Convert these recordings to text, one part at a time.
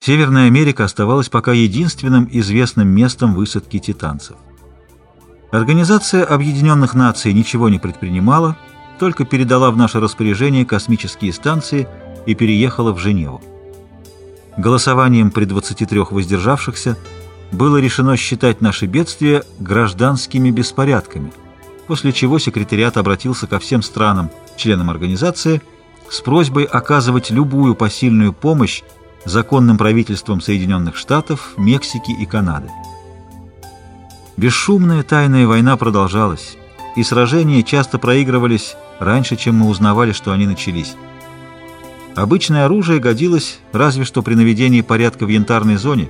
Северная Америка оставалась пока единственным известным местом высадки титанцев. Организация Объединенных Наций ничего не предпринимала, только передала в наше распоряжение космические станции и переехала в Женеву. Голосованием при 23 воздержавшихся было решено считать наши бедствия гражданскими беспорядками, после чего секретариат обратился ко всем странам, членам организации, с просьбой оказывать любую посильную помощь законным правительством Соединенных Штатов, Мексики и Канады. Бесшумная тайная война продолжалась, и сражения часто проигрывались раньше, чем мы узнавали, что они начались. Обычное оружие годилось разве что при наведении порядка в янтарной зоне.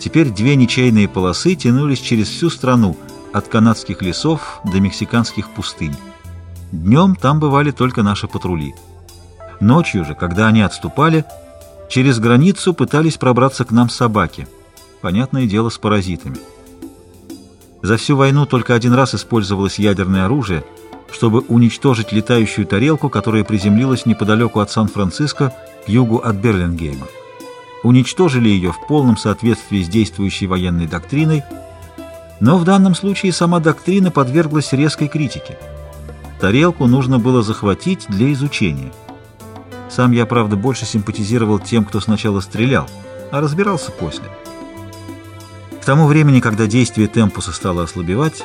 Теперь две ничейные полосы тянулись через всю страну, от канадских лесов до мексиканских пустынь. Днем там бывали только наши патрули. Ночью же, когда они отступали, через границу пытались пробраться к нам собаки. Понятное дело, с паразитами. За всю войну только один раз использовалось ядерное оружие, чтобы уничтожить летающую тарелку, которая приземлилась неподалеку от Сан-Франциско, к югу от Берлингейма. Уничтожили ее в полном соответствии с действующей военной доктриной, но в данном случае сама доктрина подверглась резкой критике. Тарелку нужно было захватить для изучения. Сам я, правда, больше симпатизировал тем, кто сначала стрелял, а разбирался после. К тому времени, когда действие темпуса стало ослабевать,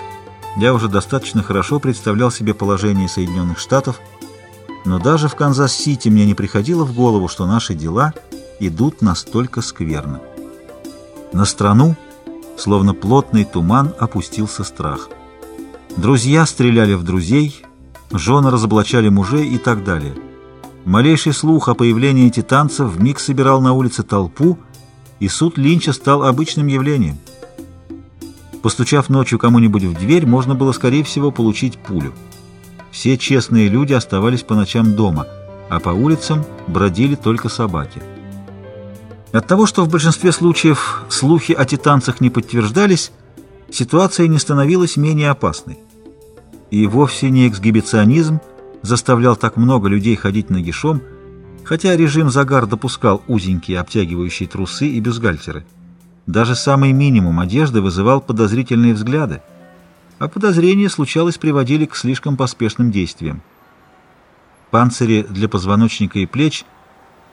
я уже достаточно хорошо представлял себе положение Соединенных Штатов, но даже в Канзас-Сити мне не приходило в голову, что наши дела идут настолько скверно. На страну, словно плотный туман, опустился страх. Друзья стреляли в друзей, жены разоблачали мужей и так далее. Малейший слух о появлении титанцев вмиг собирал на улице толпу, и суд Линча стал обычным явлением. Постучав ночью кому-нибудь в дверь, можно было, скорее всего, получить пулю. Все честные люди оставались по ночам дома, а по улицам бродили только собаки. От того, что в большинстве случаев слухи о титанцах не подтверждались, ситуация не становилась менее опасной. И вовсе не эксгибиционизм заставлял так много людей ходить нагишом, хотя режим загар допускал узенькие обтягивающие трусы и бюстгальтеры. Даже самый минимум одежды вызывал подозрительные взгляды, а подозрения случалось приводили к слишком поспешным действиям. Панцири для позвоночника и плеч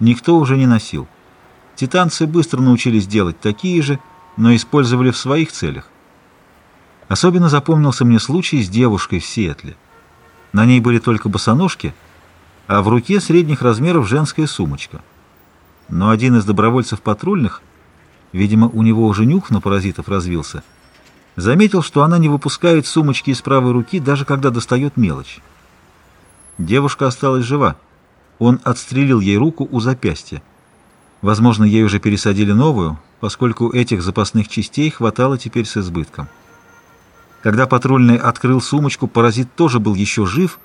никто уже не носил. Титанцы быстро научились делать такие же, но использовали в своих целях. Особенно запомнился мне случай с девушкой в Сиэтле. На ней были только босоножки, а в руке средних размеров женская сумочка. Но один из добровольцев патрульных – видимо, у него уже нюх на паразитов развился, заметил, что она не выпускает сумочки из правой руки, даже когда достает мелочь. Девушка осталась жива. Он отстрелил ей руку у запястья. Возможно, ей уже пересадили новую, поскольку этих запасных частей хватало теперь с избытком. Когда патрульный открыл сумочку, паразит тоже был еще жив,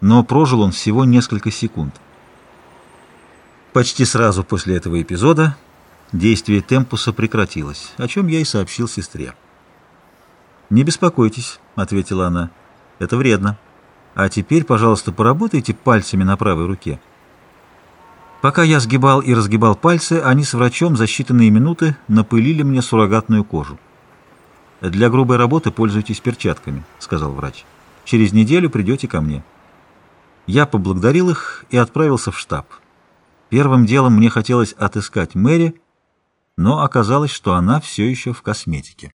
но прожил он всего несколько секунд. Почти сразу после этого эпизода Действие темпуса прекратилось, о чем я и сообщил сестре. «Не беспокойтесь», — ответила она, — «это вредно. А теперь, пожалуйста, поработайте пальцами на правой руке». Пока я сгибал и разгибал пальцы, они с врачом за считанные минуты напылили мне суррогатную кожу. «Для грубой работы пользуйтесь перчатками», — сказал врач. «Через неделю придете ко мне». Я поблагодарил их и отправился в штаб. Первым делом мне хотелось отыскать Мэри, но оказалось, что она все еще в косметике.